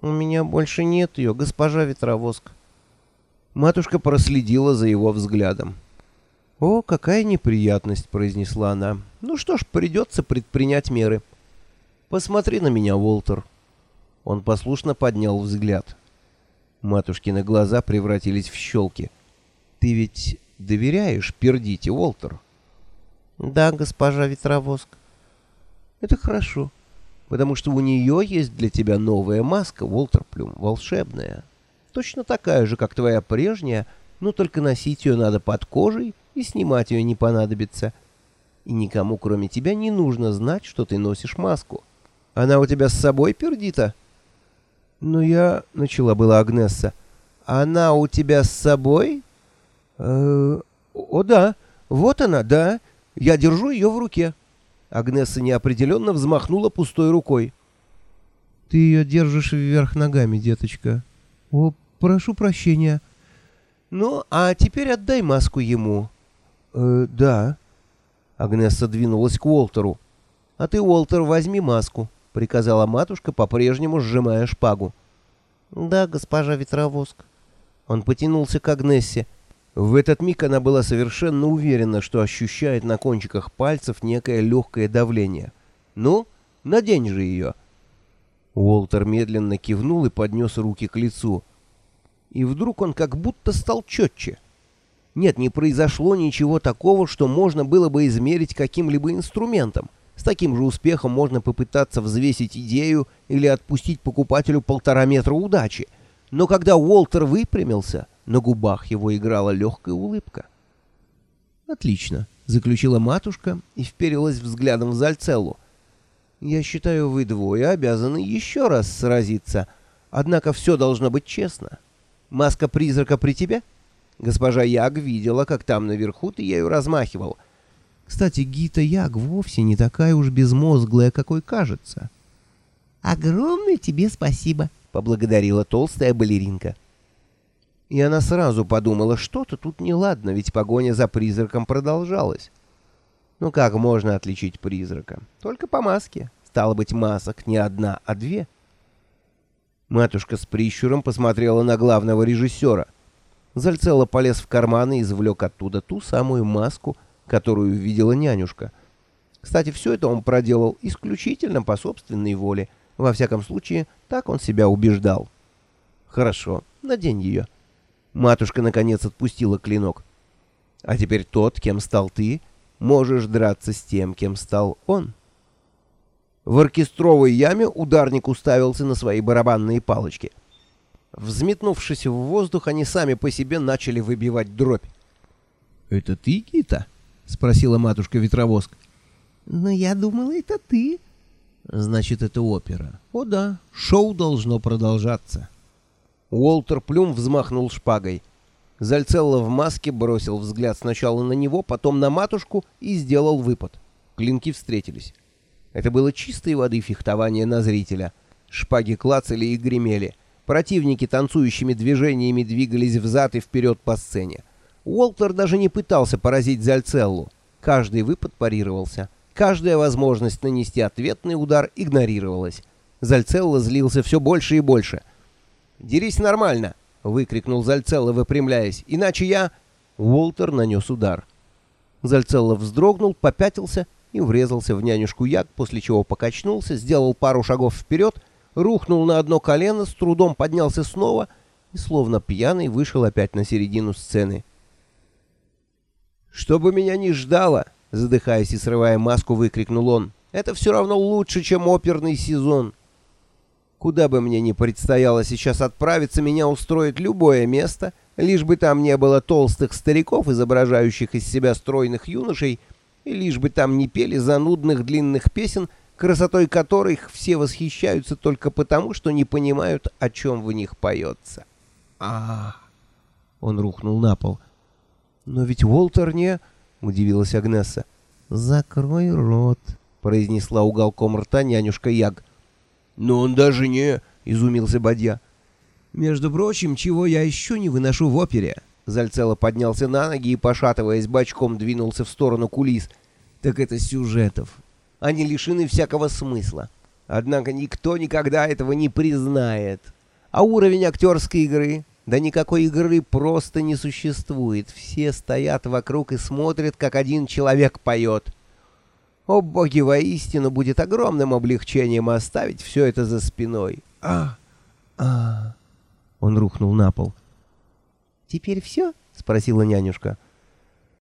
«У меня больше нет ее, госпожа Ветровоск». Матушка проследила за его взглядом. «О, какая неприятность!» — произнесла она. «Ну что ж, придется предпринять меры. Посмотри на меня, Уолтер». Он послушно поднял взгляд. Матушкины глаза превратились в щелки. «Ты ведь доверяешь Пердите, Уолтер?» «Да, госпожа Ветровоск». «Это хорошо, потому что у нее есть для тебя новая маска, Уолтер Плюм, волшебная. Точно такая же, как твоя прежняя, но только носить ее надо под кожей, и снимать ее не понадобится. И никому, кроме тебя, не нужно знать, что ты носишь маску. Она у тебя с собой, Пердита?» «Ну я...» — начала была Агнесса. «Она у тебя с собой?» э «О, да. Вот она, да. Я держу ее в руке». Агнесса неопределенно взмахнула пустой рукой. «Ты ее держишь вверх ногами, деточка. О, прошу прощения». «Ну, а теперь отдай маску ему». «Э, да». Агнесса двинулась к Уолтеру. «А ты, Уолтер, возьми маску», — приказала матушка, по-прежнему сжимая шпагу. «Да, госпожа Ветровоск». Он потянулся к Агнессе. В этот миг она была совершенно уверена, что ощущает на кончиках пальцев некое легкое давление. «Ну, надень же ее». Уолтер медленно кивнул и поднес руки к лицу. И вдруг он как будто стал четче. Нет, не произошло ничего такого, что можно было бы измерить каким-либо инструментом. С таким же успехом можно попытаться взвесить идею или отпустить покупателю полтора метра удачи. Но когда Уолтер выпрямился, на губах его играла легкая улыбка. «Отлично», — заключила матушка и вперилась взглядом в Зальцеллу. «Я считаю, вы двое обязаны еще раз сразиться, однако все должно быть честно. Маска призрака при тебе?» Госпожа Яг видела, как там наверху ты ею размахивал. Кстати, Гита Яг вовсе не такая уж безмозглая, какой кажется. «Огромное тебе спасибо», — поблагодарила толстая балеринка. И она сразу подумала, что-то тут неладно, ведь погоня за призраком продолжалась. Ну как можно отличить призрака? Только по маске. Стало быть, масок не одна, а две. Матушка с прищуром посмотрела на главного режиссера. Зальцело полез в карман и извлек оттуда ту самую маску, которую видела нянюшка. Кстати, все это он проделал исключительно по собственной воле. Во всяком случае, так он себя убеждал. «Хорошо, надень ее». Матушка, наконец, отпустила клинок. «А теперь тот, кем стал ты, можешь драться с тем, кем стал он». В оркестровой яме ударник уставился на свои барабанные палочки — Взметнувшись в воздух, они сами по себе начали выбивать дробь. «Это ты, Кита?» — спросила матушка-ветровоск. «Но я думала, это ты». «Значит, это опера. О да, шоу должно продолжаться». Уолтер Плюм взмахнул шпагой. Зальцелло в маске бросил взгляд сначала на него, потом на матушку и сделал выпад. Клинки встретились. Это было чистой воды фехтование на зрителя. Шпаги клацали и гремели — Противники танцующими движениями двигались взад и вперед по сцене. Уолтер даже не пытался поразить Зальцеллу. Каждый выпад парировался. Каждая возможность нанести ответный удар игнорировалась. Зальцелло злился все больше и больше. «Дерись нормально!» — выкрикнул Зальцелло, выпрямляясь. «Иначе я...» Уолтер нанес удар. Зальцелло вздрогнул, попятился и врезался в нянюшку Як, после чего покачнулся, сделал пару шагов вперед — рухнул на одно колено, с трудом поднялся снова и, словно пьяный, вышел опять на середину сцены. «Что бы меня ни ждало!» — задыхаясь и срывая маску, выкрикнул он. «Это все равно лучше, чем оперный сезон!» Куда бы мне ни предстояло сейчас отправиться, меня устроит любое место, лишь бы там не было толстых стариков, изображающих из себя стройных юношей, и лишь бы там не пели занудных длинных песен, красотой которых все восхищаются только потому, что не понимают, о чем в них поется. а Он рухнул на пол. «Но ведь Уолтер не...» — удивилась Агнесса. «Закрой рот», — произнесла уголком рта нянюшка Яг. «Но он даже не...» — изумился Бадья. «Между прочим, чего я еще не выношу в опере?» Зальцело поднялся на ноги и, пошатываясь бочком, двинулся в сторону кулис. «Так это сюжетов, они лишены всякого смысла. Однако никто никогда этого не признает. А уровень актерской игры? Да никакой игры просто не существует. Все стоят вокруг и смотрят, как один человек поет. О боги, воистину будет огромным облегчением оставить все это за спиной. А, а. Он рухнул на пол. «Теперь все?» — спросила нянюшка. —